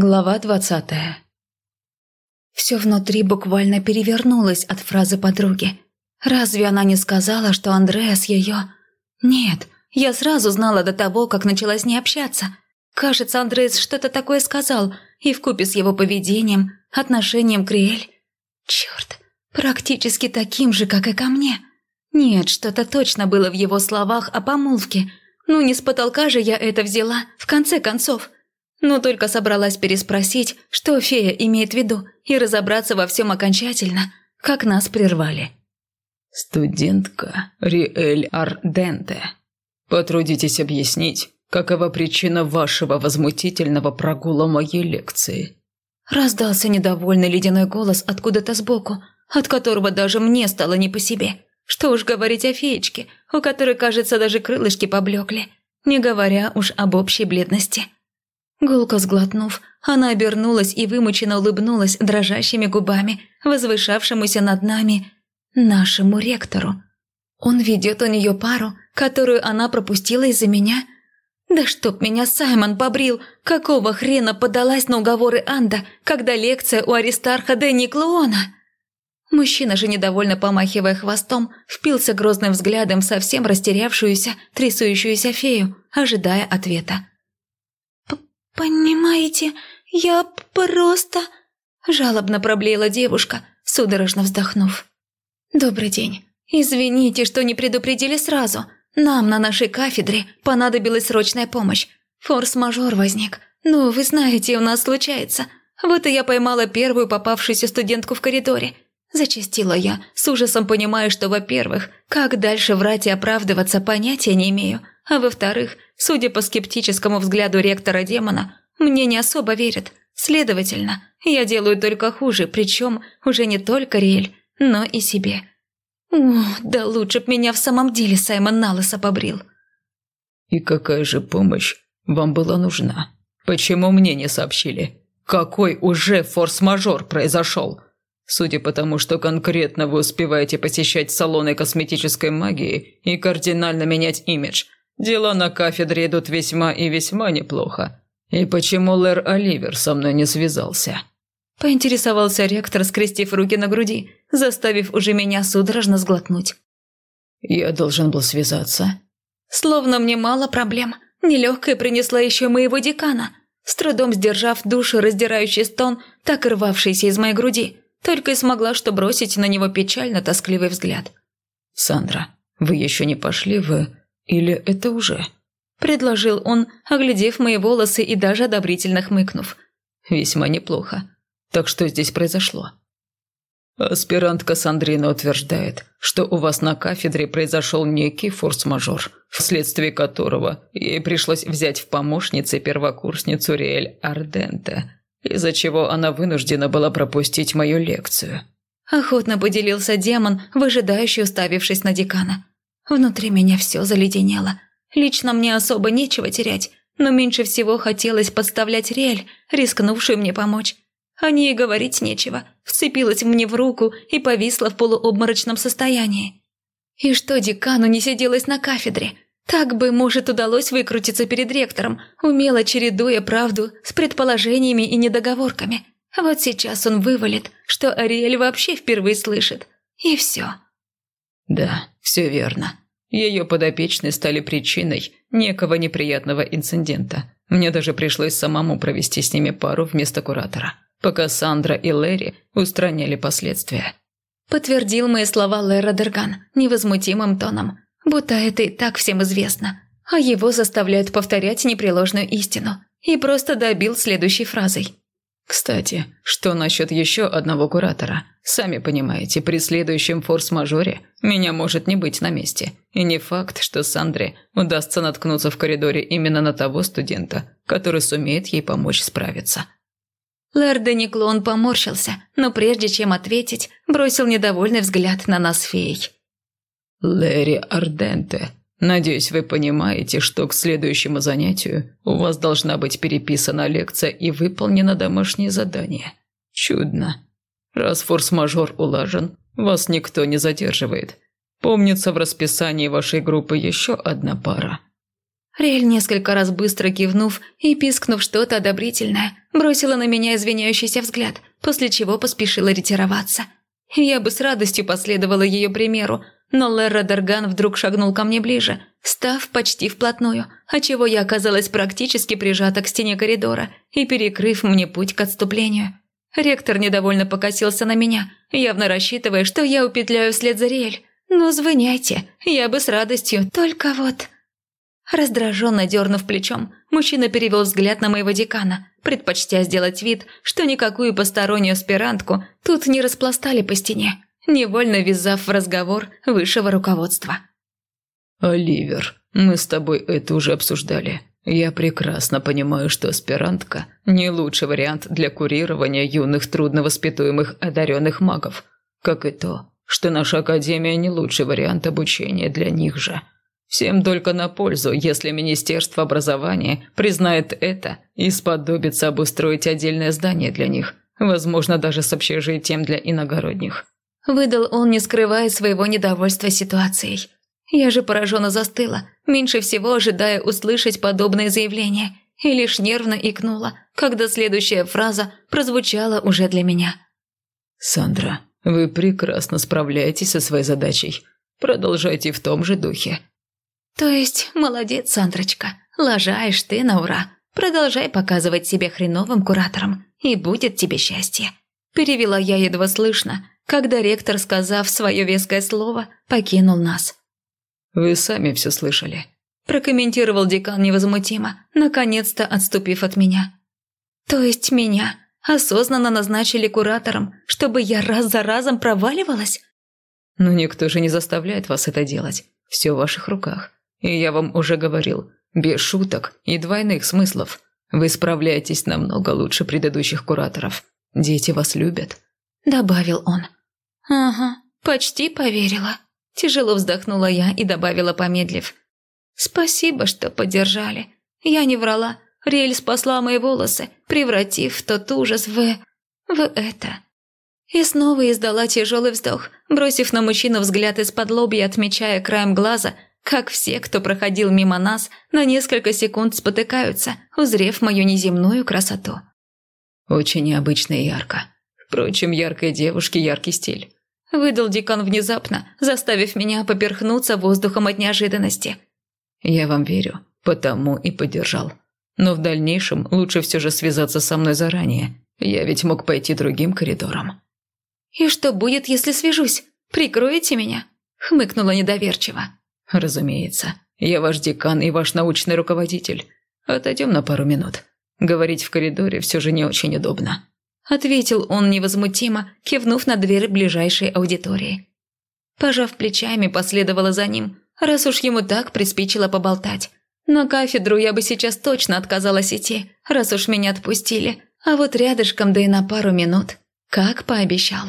Глава двадцатая Все внутри буквально перевернулось от фразы подруги. Разве она не сказала, что Андреас ее... Нет, я сразу знала до того, как начала с ней общаться. Кажется, Андреас что-то такое сказал, и вкупе с его поведением, отношением к Риэль... Черт, практически таким же, как и ко мне. Нет, что-то точно было в его словах о помолвке. Ну, не с потолка же я это взяла, в конце концов но только собралась переспросить, что фея имеет в виду, и разобраться во всем окончательно, как нас прервали. «Студентка Риэль Арденте, потрудитесь объяснить, какова причина вашего возмутительного прогула моей лекции?» Раздался недовольный ледяной голос откуда-то сбоку, от которого даже мне стало не по себе. Что уж говорить о феечке, у которой, кажется, даже крылышки поблекли, не говоря уж об общей бледности. Гулко сглотнув, она обернулась и вымученно улыбнулась дрожащими губами, возвышавшемуся над нами, нашему ректору. Он ведет у нее пару, которую она пропустила из-за меня? Да чтоб меня Саймон побрил, какого хрена подалась на уговоры Анда, когда лекция у Аристарха Дэнни Клоона? Мужчина же, недовольно помахивая хвостом, впился грозным взглядом в совсем растерявшуюся, трясущуюся фею, ожидая ответа. «Понимаете, я просто...» Жалобно проблеяла девушка, судорожно вздохнув. «Добрый день. Извините, что не предупредили сразу. Нам на нашей кафедре понадобилась срочная помощь. Форс-мажор возник. Ну, вы знаете, у нас случается. Вот и я поймала первую попавшуюся студентку в коридоре. Зачастила я, с ужасом понимая, что, во-первых, как дальше врать и оправдываться понятия не имею, а во-вторых, судя по скептическому взгляду ректора демона, мне не особо верят. Следовательно, я делаю только хуже, причем уже не только Риэль, но и себе. О, да лучше б меня в самом деле Саймон Налоса побрил. «И какая же помощь вам была нужна? Почему мне не сообщили? Какой уже форс-мажор произошел?» Судя по тому, что конкретно вы успеваете посещать салоны косметической магии и кардинально менять имидж, дела на кафедре идут весьма и весьма неплохо. И почему Лэр Оливер со мной не связался?» Поинтересовался ректор, скрестив руки на груди, заставив уже меня судорожно сглотнуть. «Я должен был связаться». Словно мне мало проблем. Нелегкая принесла еще моего декана, с трудом сдержав душу раздирающий стон, так рвавшийся из моей груди. Только и смогла что бросить на него печально-тоскливый взгляд. «Сандра, вы еще не пошли в... Или это уже?» Предложил он, оглядев мои волосы и даже одобрительно хмыкнув. «Весьма неплохо. Так что здесь произошло?» Аспирантка Сандрина утверждает, что у вас на кафедре произошел некий форс-мажор, вследствие которого ей пришлось взять в помощницы первокурсницу Риэль Арденте из-за чего она вынуждена была пропустить мою лекцию». Охотно поделился демон, выжидающий, уставившись на декана. Внутри меня все заледенело. Лично мне особо нечего терять, но меньше всего хотелось подставлять Риэль, рискнувшую мне помочь. О ней говорить нечего, вцепилась мне в руку и повисла в полуобморочном состоянии. И что декану не сиделось на кафедре – так бы, может, удалось выкрутиться перед ректором, умело чередуя правду с предположениями и недоговорками. Вот сейчас он вывалит, что Ариэль вообще впервые слышит. И все. Да, все верно. Ее подопечные стали причиной некого неприятного инцидента. Мне даже пришлось самому провести с ними пару вместо куратора, пока Сандра и Лэри устраняли последствия. Подтвердил мои слова Лера Дерган невозмутимым тоном, будто это и так всем известно, а его заставляют повторять непреложную истину. И просто добил следующей фразой. «Кстати, что насчет еще одного куратора? Сами понимаете, при следующем форс-мажоре меня может не быть на месте. И не факт, что Сандре удастся наткнуться в коридоре именно на того студента, который сумеет ей помочь справиться». Лэр Никлон поморщился, но прежде чем ответить, бросил недовольный взгляд на нас фей. «Лэри Арденте, надеюсь, вы понимаете, что к следующему занятию у вас должна быть переписана лекция и выполнено домашнее задание. Чудно. Раз форс-мажор улажен, вас никто не задерживает. Помнится в расписании вашей группы еще одна пара». Рель, несколько раз быстро кивнув и пискнув что-то одобрительное, бросила на меня извиняющийся взгляд, после чего поспешила ретироваться. Я бы с радостью последовала ее примеру, но Лерра Дарган вдруг шагнул ко мне ближе, став почти вплотную, отчего я оказалась практически прижата к стене коридора и перекрыв мне путь к отступлению. Ректор недовольно покосился на меня, явно рассчитывая, что я упетляю вслед за Риэль. «Ну, звоняйте, я бы с радостью, только вот...» Раздраженно дернув плечом, мужчина перевел взгляд на моего декана, предпочтя сделать вид, что никакую постороннюю аспирантку тут не распластали по стене, невольно ввязав в разговор высшего руководства. «Оливер, мы с тобой это уже обсуждали. Я прекрасно понимаю, что аспирантка – не лучший вариант для курирования юных трудновоспитуемых одаренных магов, как и то, что наша академия не лучший вариант обучения для них же». Всем только на пользу, если Министерство образования признает это и сподобится обустроить отдельное здание для них, возможно, даже с общежитием для иногородних. Выдал он, не скрывая своего недовольства ситуацией. Я же пораженно застыла, меньше всего ожидая услышать подобное заявление, и лишь нервно икнула, когда следующая фраза прозвучала уже для меня. «Сандра, вы прекрасно справляетесь со своей задачей. Продолжайте в том же духе. «То есть, молодец, Сандрочка, лажаешь ты на ура. Продолжай показывать себя хреновым куратором, и будет тебе счастье». Перевела я едва слышно, когда ректор, сказав свое веское слово, покинул нас. «Вы сами все слышали», – прокомментировал декан невозмутимо, наконец-то отступив от меня. «То есть меня осознанно назначили куратором, чтобы я раз за разом проваливалась?» «Но никто же не заставляет вас это делать. Все в ваших руках. И я вам уже говорил, без шуток и двойных смыслов. Вы справляетесь намного лучше предыдущих кураторов. Дети вас любят», – добавил он. «Ага, почти поверила». Тяжело вздохнула я и добавила, помедлив. «Спасибо, что поддержали. Я не врала. Рель спасла мои волосы, превратив тот ужас в... в это». И снова издала тяжелый вздох, бросив на мужчину взгляд из-под лобья, отмечая краем глаза – как все, кто проходил мимо нас, на несколько секунд спотыкаются, узрев мою неземную красоту. Очень необычно и ярко. Впрочем, яркой девушке яркий стиль. Выдал декан внезапно, заставив меня поперхнуться воздухом от неожиданности. Я вам верю, потому и поддержал. Но в дальнейшем лучше все же связаться со мной заранее. Я ведь мог пойти другим коридором. «И что будет, если свяжусь? Прикроете меня?» Хмыкнула недоверчиво. «Разумеется. Я ваш декан и ваш научный руководитель. Отойдем на пару минут. Говорить в коридоре все же не очень удобно». Ответил он невозмутимо, кивнув на дверь ближайшей аудитории. Пожав плечами, последовала за ним, раз уж ему так приспичило поболтать. На кафедру я бы сейчас точно отказалась идти, раз уж меня отпустили, а вот рядышком, да и на пару минут, как пообещал.